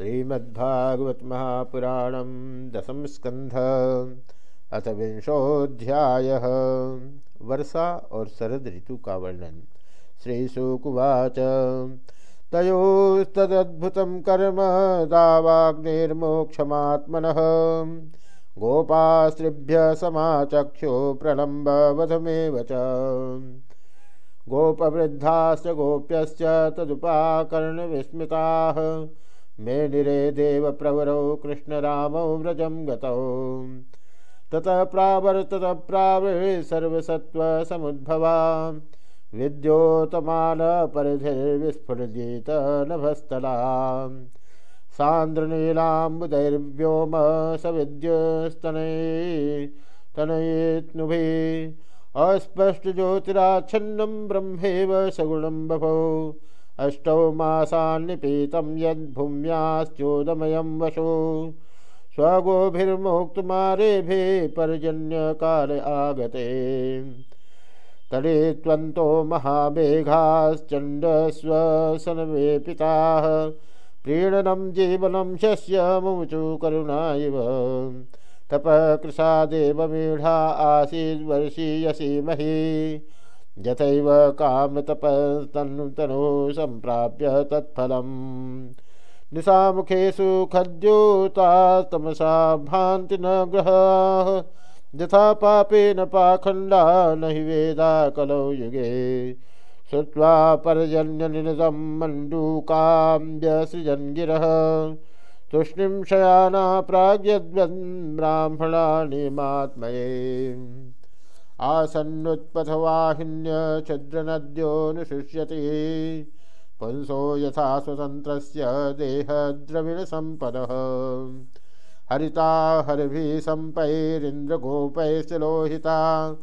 श्रीमद्भागवत महापुराण दसम स्कंध अथ विंशोध्याय वर्षा और शरद ऋतु का वर्णन। श्रीशुकुवाच तयोस्तदद्भुत कर्म दावाग्निर्मोक्षमात्मन। गोपास्त्रिभ्य समाचक्षु प्रलम्बवधमेव च। गोपवृद्धाश्च गोप्यश्च तदुपाकर्णविस्मिताः। मे निरे देव प्रवरौ कृष्णरामौ व्रजं गतौ। ततः प्रावर्ततः प्रावृ सर्वसत्त्वसमुद्भवा विद्योतमानपरिधिर्विस्फुरजित नभस्थला सान्द्रनीलाम्बुदैर्व्योम सविद्यस्तनै तनयेत्नुभिः। अस्पष्टज्योतिराच्छन्नं ब्रह्मेव सगुणं बभौ। अष्टौ मासान्निपीतं यद्भूम्याश्चोदमयं वशो। स्वगोभिर्मोक्तुमारेभे पर्जन्यकाल आगते। तले त्वन्तो महामेघाश्चण्डस्वसनवेपिताः। प्रीणनं जीवनं शस्य मुचु करुणा इव तपकृशादेव मीढा आसीद्वर्षीयसी मही यथैव कामतपस्तनुतनो सम्प्राप्य तत्फलम्। निशामुखेषु खद्योतास्तमसा भान्ति न ग्रहाः। यथा पापेन पाखण्डा न हि वेदा कलौ युगे। श्रुत्वा पर्जन्यनिनदं मण्डूकाम्यसृजन् गिरः तूष्णीं शयाना प्राग्यद्वन् ब्राह्मणानि मात्मये। आसन्नुत्पथवाहिन्य छिद्रनद्योऽनुशुष्यति पुंसो यथा स्वतन्त्रस्य देहद्रविणसम्पदः। हरिता हरिभिः सम्पैरिन्द्रगोपैश्च लोहिता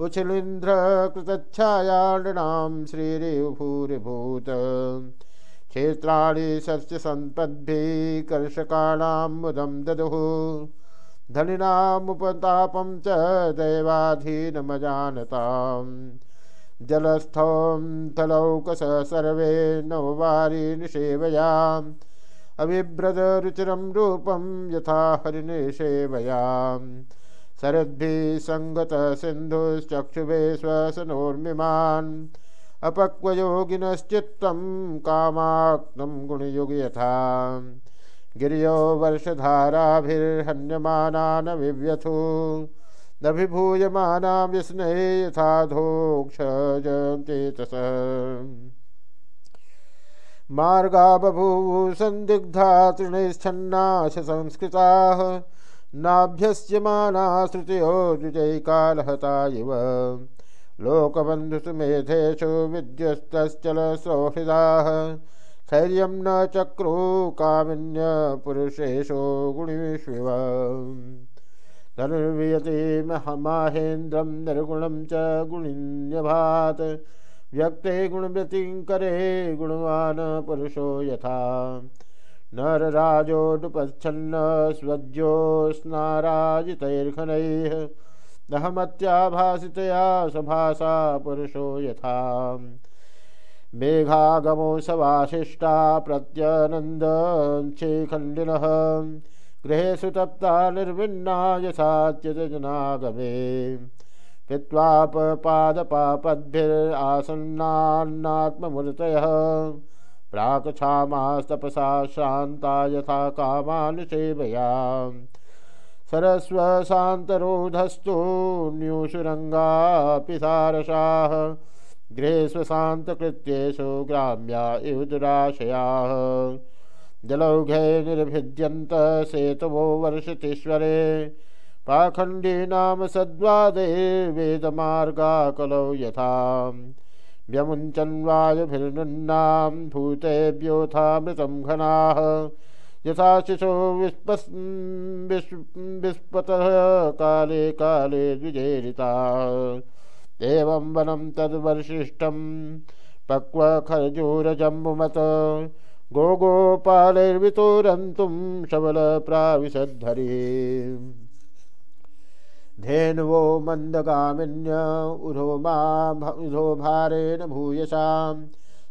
उच्छिलीन्द्रकृतच्छायाणां श्रीरिभूरिभूत। क्षेत्राणि सस्यसम्पद्भिः कर्षकाणां मुदं ददुः। धनिनामुपतापं च दैवाधीनमजानताम्। जलस्थौं तलौकस सर्वे नववारी निषेवयाम्। अबिभ्रदरुचिरं रूपं यथा हरिनिषेवयाम् शरद्भिः सङ्गतः सिन्धुश्चक्षुभे स्वसनोर्मिमान् अपक्वयोगिनश्चित्तं कामाक्तं गुणयुग यथा गिरियो वर्षधाराभिर्हन्यमानान् विव्यथु। नभिभूयमाना विस्ने यथाधोक्षेतस मार्गा बभूवु सन्दिग्धा तृणैश्छन्नाश संस्कृताः नाभ्यस्यमाना श्रुतयो द्विजैकालहता इव। लोकबन्धुषु मेधेषु विद्युस्तश्चलसौहृदाः स्थैर्य न चक्रु कामिन्य पुरुषेशो गुणेष्विव। धनुर्वियते माहेन्द्रं निर्गुणं च गुणिन्यभात्। व्यक्ते गुणव्यतिङ्करे गुणवान् पुरुषो यथा। नरराजोऽनुपच्छन्न स्वज्योत्स्नाराजितैर्घनैः। दहमत्याभासितया सभासा पुरुषो यथा। मेघागमो सवाशिष्टा प्रत्यनन्दच्छेखण्डिनः गृहेषु तप्ता निर्विन्ना यथात्यजनागमे पित्वापपादपापद्भिरासन्नान्नात्ममूर्तयः प्राक्क्षामास्तपसा श्रान्ता यथा कामानुसेवया। सरस्वशान्तरोधस्तु न्यूषुरङ्गापि सारसाः गृहेष्वशान्तकृत्येषु ग्राम्या इव दुराशयाः। जलौघे निर्भिद्यन्त सेतवो वर्षतीश्वरे। पाखण्डी नाम सद्वादे वेदमार्गा कलौ यथा। व्यमुञ्चन् वायुभिर्नुन्नां भूतेभ्योऽथामृतं घनाः। यथा शिशो विस्पस् विस्पतः काले काले द्विजेरिताः। एवं वनं तद्वर्षिष्ठं पक्वखर्जूरजम्बुमत गोगोपालैर्वितोरन्तुं शबलप्राविशद्धरी। धेनुवो मन्दगामिन्य उधो मा उधो भारेण भूयसां।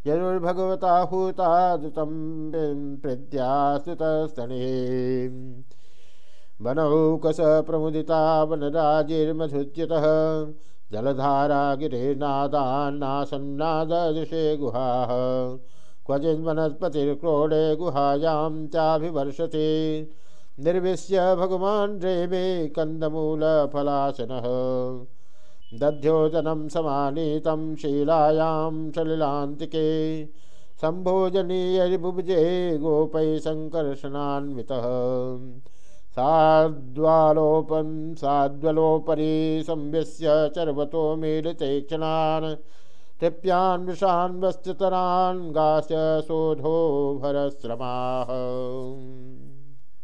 यजुर्भगवता हूतादुतं प्रद्यास्तुतस्तने बनौकस प्रमुदिता वनराजिर्मधुच्युतः। जलधारा गिरेनादान्नासन्नादृशे गुहाः क्वचिन्वनस्पतिर्क्रोडे गुहायां चाभिवर्षते। निर्विश्य भगवान् रेमे कन्दमूलफलासनः। दध्योदनं समानीतं शीलायां सलिलान्तिके। सम्भोजनीयरिबुभुजे गोपै सङ्कर्षणान्वितः साद्वालोपं साद्वलोपरि संविश्य चर्वतो मेलते क्षणान् तृप्यान् विषान् वस्तुतरान् गास्य शोधो भरश्रमाः